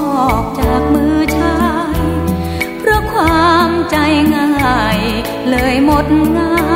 ออกจากมือชาย เพราะความใจง่ายเลยหมดง่าย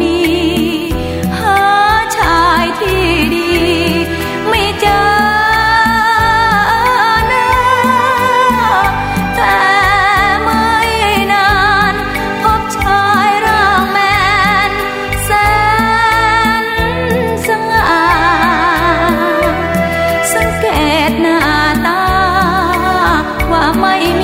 มีหาชายที่ดีไม่เจอหน้แต่ไม่นานพบชายร่าแมนแสนสง่าสงเกตหน้าตาว่าไม่มี